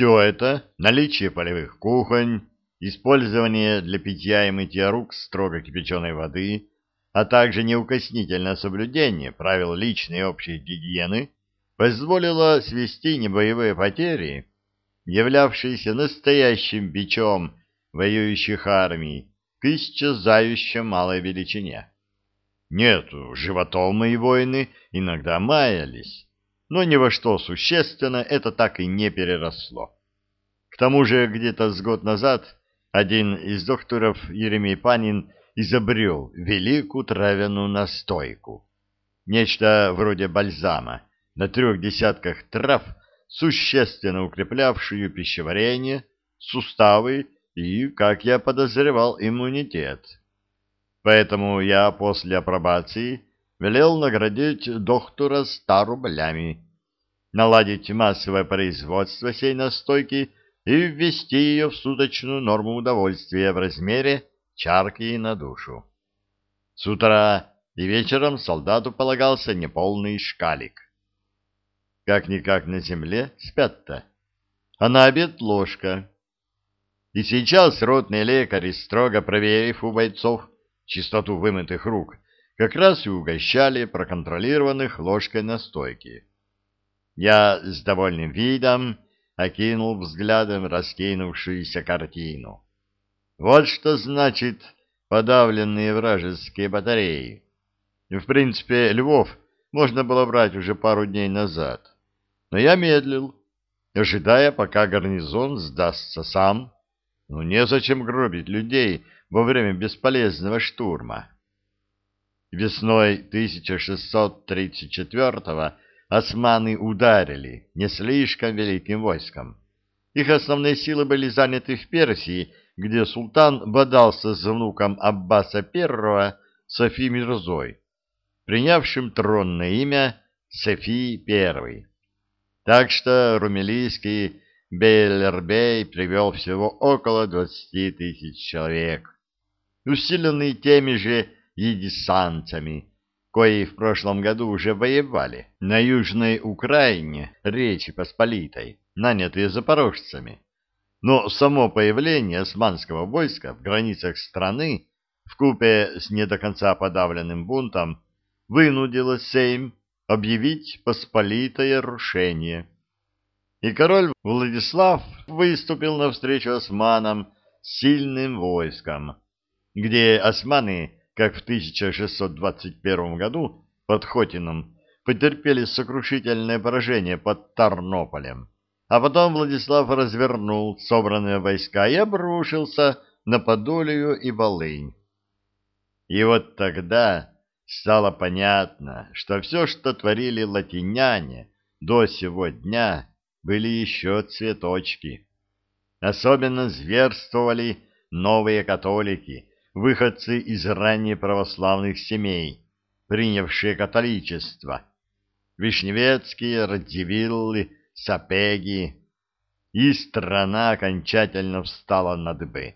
Все это, наличие полевых кухонь, использование для питья и мытья рук строго кипяченой воды, а также неукоснительное соблюдение правил личной и общей гигиены позволило свести небоевые потери, являвшиеся настоящим бичом воюющих армий, к исчезающей малой величине. Нет, животом мои воины иногда маялись, но ни во что существенно это так и не переросло. К тому же где-то с год назад один из докторов Еремей Панин изобрел великую травяную настойку. Нечто вроде бальзама на трех десятках трав, существенно укреплявшую пищеварение, суставы и, как я подозревал, иммунитет. Поэтому я после апробации велел наградить доктора ста рублями, наладить массовое производство сей настойки и ввести ее в суточную норму удовольствия в размере чарки на душу. С утра и вечером солдату полагался неполный шкалик. Как-никак на земле спят-то, а на обед ложка. И сейчас ротные лекари, строго проверив у бойцов чистоту вымытых рук, как раз и угощали проконтролированных ложкой настойки. Я с довольным видом окинул взглядом раскинувшуюся картину. Вот что значит подавленные вражеские батареи. В принципе, Львов можно было брать уже пару дней назад. Но я медлил, ожидая, пока гарнизон сдастся сам. Ну, незачем гробить людей во время бесполезного штурма. Весной 1634-го османы ударили не слишком великим войском. Их основные силы были заняты в Персии, где султан бодался с внуком Аббаса I Софи Мирзой, принявшим тронное имя Софи I. Так что румелийский Бейлербей привел всего около 20 тысяч человек, усиленный теми же едисанцами, кои в прошлом году уже воевали на Южной Украине Речи Посполитой, нанятые запорожцами. Но само появление османского войска в границах страны вкупе с не до конца подавленным бунтом вынудило Сейм объявить посполитое рушение. И король Владислав выступил навстречу османам сильным войском, где османы как в 1621 году под Хотином потерпели сокрушительное поражение под Тарнополем, а потом Владислав развернул собранные войска и обрушился на Подолию и Волынь. И вот тогда стало понятно, что все, что творили латиняне до сего дня, были еще цветочки. Особенно зверствовали новые католики, выходцы из ранее православных семей, принявшие католичество, Вишневецкие, Радзивиллы, Сапеги, и страна окончательно встала на дыбы.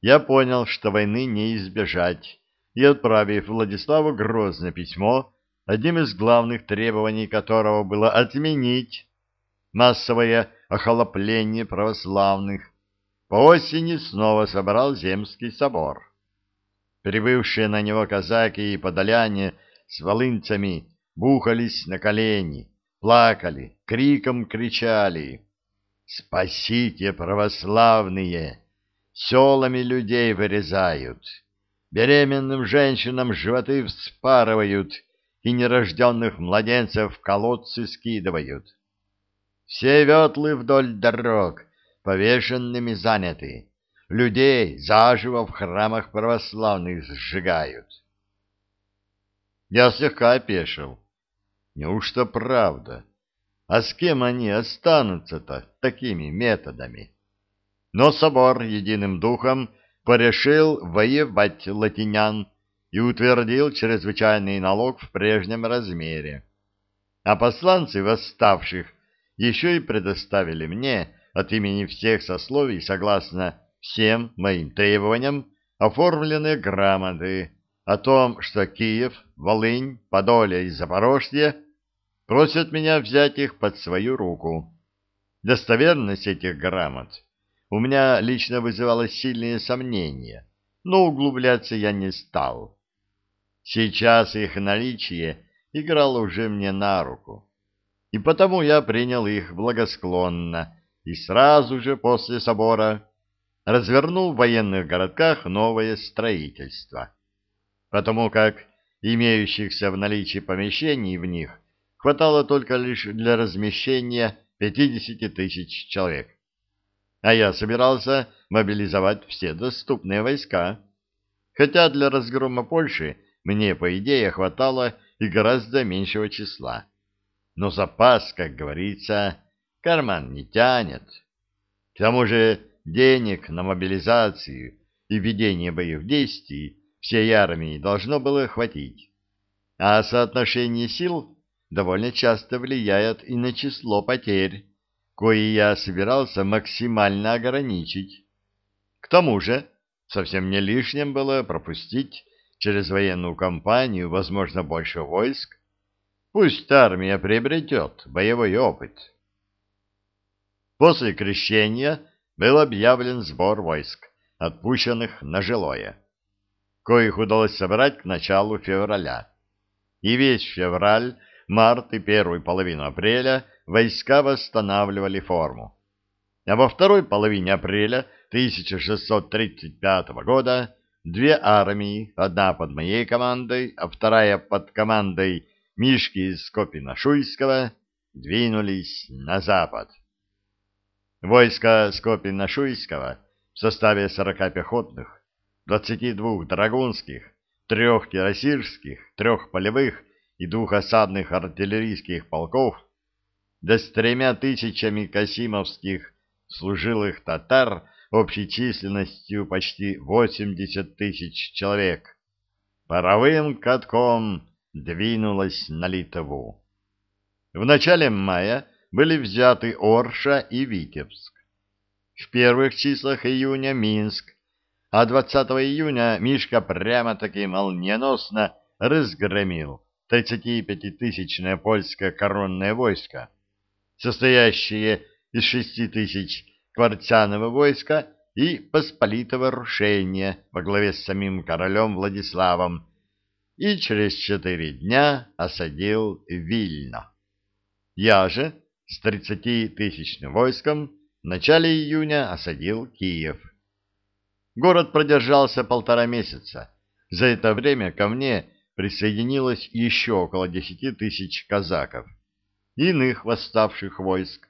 Я понял, что войны не избежать, и, отправив Владиславу Грозное письмо, одним из главных требований которого было отменить массовое охолопление православных, по осени снова собрал Земский собор. Прибывшие на него казаки и подоляне с волынцами бухались на колени, плакали, криком кричали «Спасите, православные! Селами людей вырезают, беременным женщинам животы вспарывают и нерожденных младенцев в колодцы скидывают. Все ветлы вдоль дорог повешенными заняты, людей заживо в храмах православных сжигают. Я слегка опешил. Неужто правда? А с кем они останутся-то такими методами? Но собор единым духом порешил воевать латинян и утвердил чрезвычайный налог в прежнем размере. А посланцы восставших еще и предоставили мне от имени всех сословий, согласно всем моим требованиям, оформленные грамоты о том, что Киев, Волынь, Подолье и Запорожье просят меня взять их под свою руку. Достоверность этих грамот у меня лично вызывала сильные сомнения, но углубляться я не стал. Сейчас их наличие играло уже мне на руку, и потому я принял их благосклонно и сразу же после собора развернул в военных городках новое строительство, потому как имеющихся в наличии помещений в них хватало только лишь для размещения 50 тысяч человек. А я собирался мобилизовать все доступные войска, хотя для разгрома Польши мне, по идее, хватало и гораздо меньшего числа. Но запас, как говорится, карман не тянет. К тому же денег на мобилизацию и ведение боевых действий всей армии должно было хватить. А соотношение сил довольно часто влияет и на число потерь, кои я собирался максимально ограничить. К тому же, совсем не лишним было пропустить через военную кампанию, возможно, больше войск. Пусть армия приобретет боевой опыт. После крещения был объявлен сбор войск, отпущенных на жилое, коих удалось собрать к началу февраля. И весь февраль, март и первую половину апреля войска восстанавливали форму. А во второй половине апреля 1635 года две армии, одна под моей командой, а вторая под командой Мишки Скопина-Шуйского, двинулись на запад. Войско Скопина-Шуйского в составе 40 пехотных, 22 драгунских, трех кирасирских, трех полевых и двух осадных артиллерийских полков, да с тремя тысячами касимовских служилых татар общей численностью почти 80 тысяч человек, паровым катком двинулась на Литву. В начале мая были взяты Орша и Витебск. В первых числах июня Минск, а 20 июня Мишка прямо-таки молниеносно разгромил 35-тысячное польское коронное войско, состоящее из 6 тысяч кварцяного войска и посполитого рушения во главе с самим королем Владиславом, и через четыре дня осадил Вильно. Я же с тридцатитысячным войском в начале июня осадил Киев. Город продержался полтора месяца. За это время ко мне присоединилось еще около десяти тысяч казаков, иных восставших войск,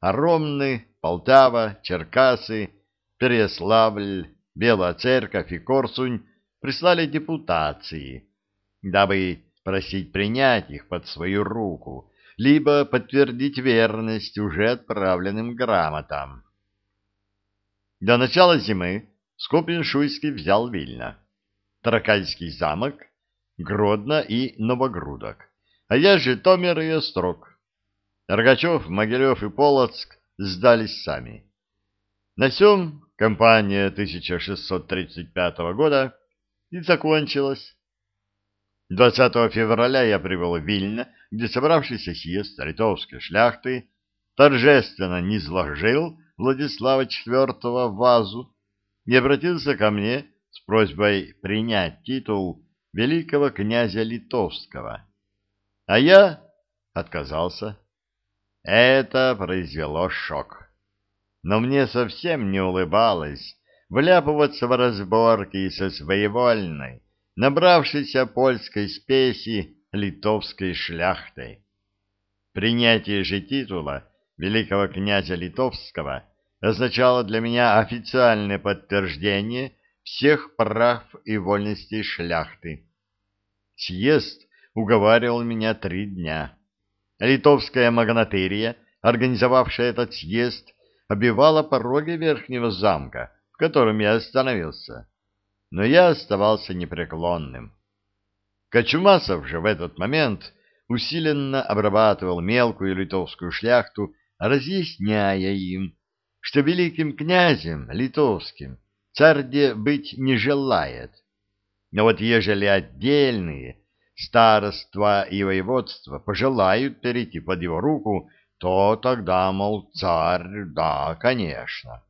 а Ромны, Полтава, Черкасы, Переяславль, Белая Церковь и Корсунь прислали депутации, дабы просить принять их под свою руку либо подтвердить верность уже отправленным грамотам. До начала зимы Скопин-Шуйский взял Вильно, Таракальский замок, Гродно и Новогрудок, а я же Томер и Острог. Рогачев, Могилев и Полоцк сдались сами. На сём кампания 1635 года и закончилась. 20 февраля я прибыл в Вильно, где собравшийся съезд литовской шляхты торжественно низложил Владислава IV вазу и обратился ко мне с просьбой принять титул великого князя Литовского. А я отказался. Это произвело шок. Но мне совсем не улыбалось вляпываться в разборки со своевольной, набравшейся польской спеси литовской шляхтой. Принятие же титула великого князя Литовского означало для меня официальное подтверждение всех прав и вольностей шляхты. Съезд уговаривал меня три дня. Литовская магнатерия, организовавшая этот съезд, обивала пороги верхнего замка, в котором я остановился но я оставался непреклонным. Кочумасов же в этот момент усиленно обрабатывал мелкую литовскую шляхту, разъясняя им, что великим князем литовским царь де быть не желает. Но вот ежели отдельные староства и воеводства пожелают перейти под его руку, то тогда, мол, царь, да, конечно.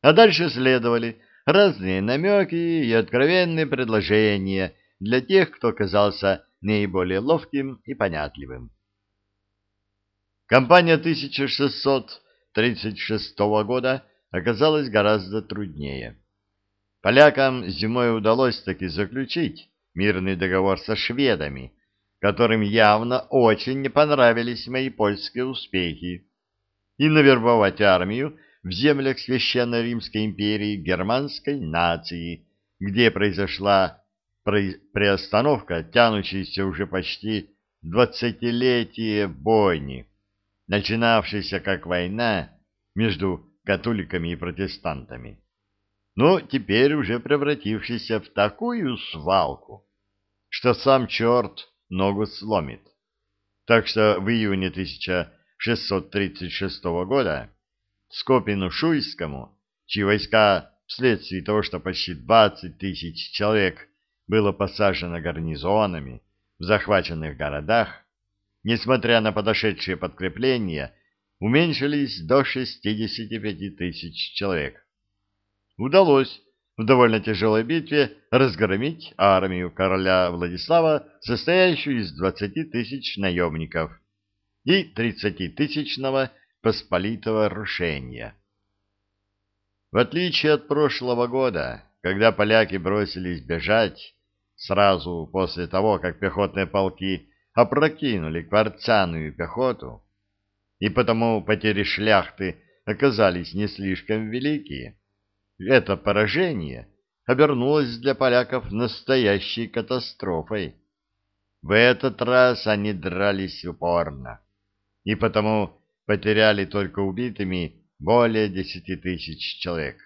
А дальше следовали разные намеки и откровенные предложения для тех, кто казался наиболее ловким и понятливым. Компания 1636 года оказалась гораздо труднее. Полякам зимой удалось таки заключить мирный договор со шведами, которым явно очень не понравились мои польские успехи, и навербовать армию в землях Священной Римской империи германской нации, где произошла приостановка, тянущейся уже почти двадцатилетие бойни, начинавшейся как война между католиками и протестантами, но теперь уже превратившейся в такую свалку, что сам черт ногу сломит. Так что в июне 1636 года Скопину-Шуйскому, чьи войска вследствие того, что почти 20 тысяч человек было посажено гарнизонами в захваченных городах, несмотря на подошедшие подкрепления, уменьшились до 65 тысяч человек. Удалось в довольно тяжелой битве разгромить армию короля Владислава, состоящую из 20 тысяч наемников и 30-тысячного посполитого рушения. В отличие от прошлого года, когда поляки бросились бежать, сразу после того, как пехотные полки опрокинули кварцаную пехоту, и потому потери шляхты оказались не слишком великие, это поражение обернулось для поляков настоящей катастрофой. В этот раз они дрались упорно, и потому потеряли только убитыми более десяти тысяч человек.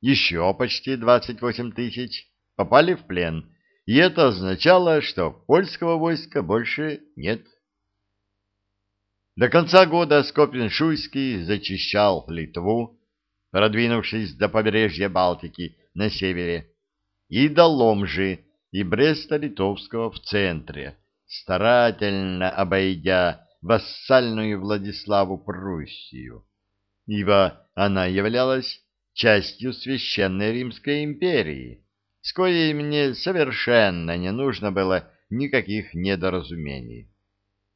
Еще почти двадцать восемь тысяч попали в плен, и это означало, что польского войска больше нет. До конца года Скопин-Шуйский зачищал Литву, продвинувшись до побережья Балтики на севере, и до Ломжи и Бреста-Литовского в центре, старательно обойдя вассальную Владиславу Пруссию, ибо она являлась частью Священной Римской империи, с коей мне совершенно не нужно было никаких недоразумений.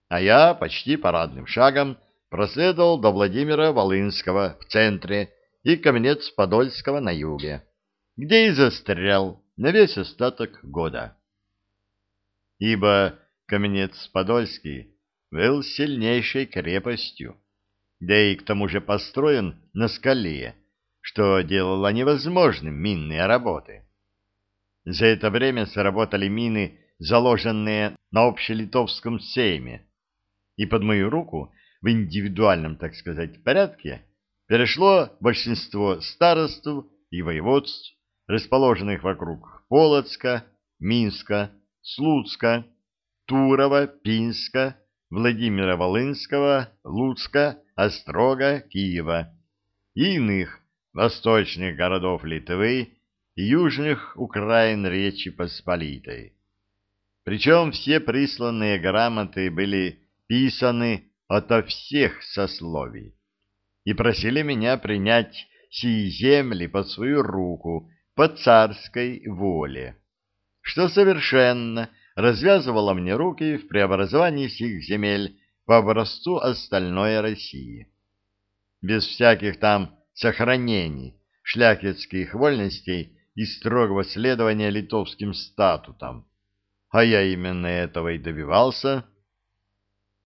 А я почти парадным шагом проследовал до Владимира Волынского в центре и Каменец-Подольского на юге, где и застрял на весь остаток года. Ибо Каменец-Подольский был сильнейшей крепостью, да и к тому же построен на скале, что делало невозможным минные работы. За это время сработали мины, заложенные на общелитовском сейме, и под мою руку в индивидуальном, так сказать, порядке перешло большинство староств и воеводств, расположенных вокруг Полоцка, Минска, Слуцка, Турова, Пинска, Владимира Волынского, Луцка, Острога, Киева и иных восточных городов Литвы и южных Украин Речи Посполитой. Причем все присланные грамоты были писаны ото всех сословий и просили меня принять сии земли под свою руку по царской воле, что совершенно развязывало мне руки в преобразовании сих земель по образцу остальной России. Без всяких там сохранений шляхетских вольностей и строгого следования литовским статутам. А я именно этого и добивался –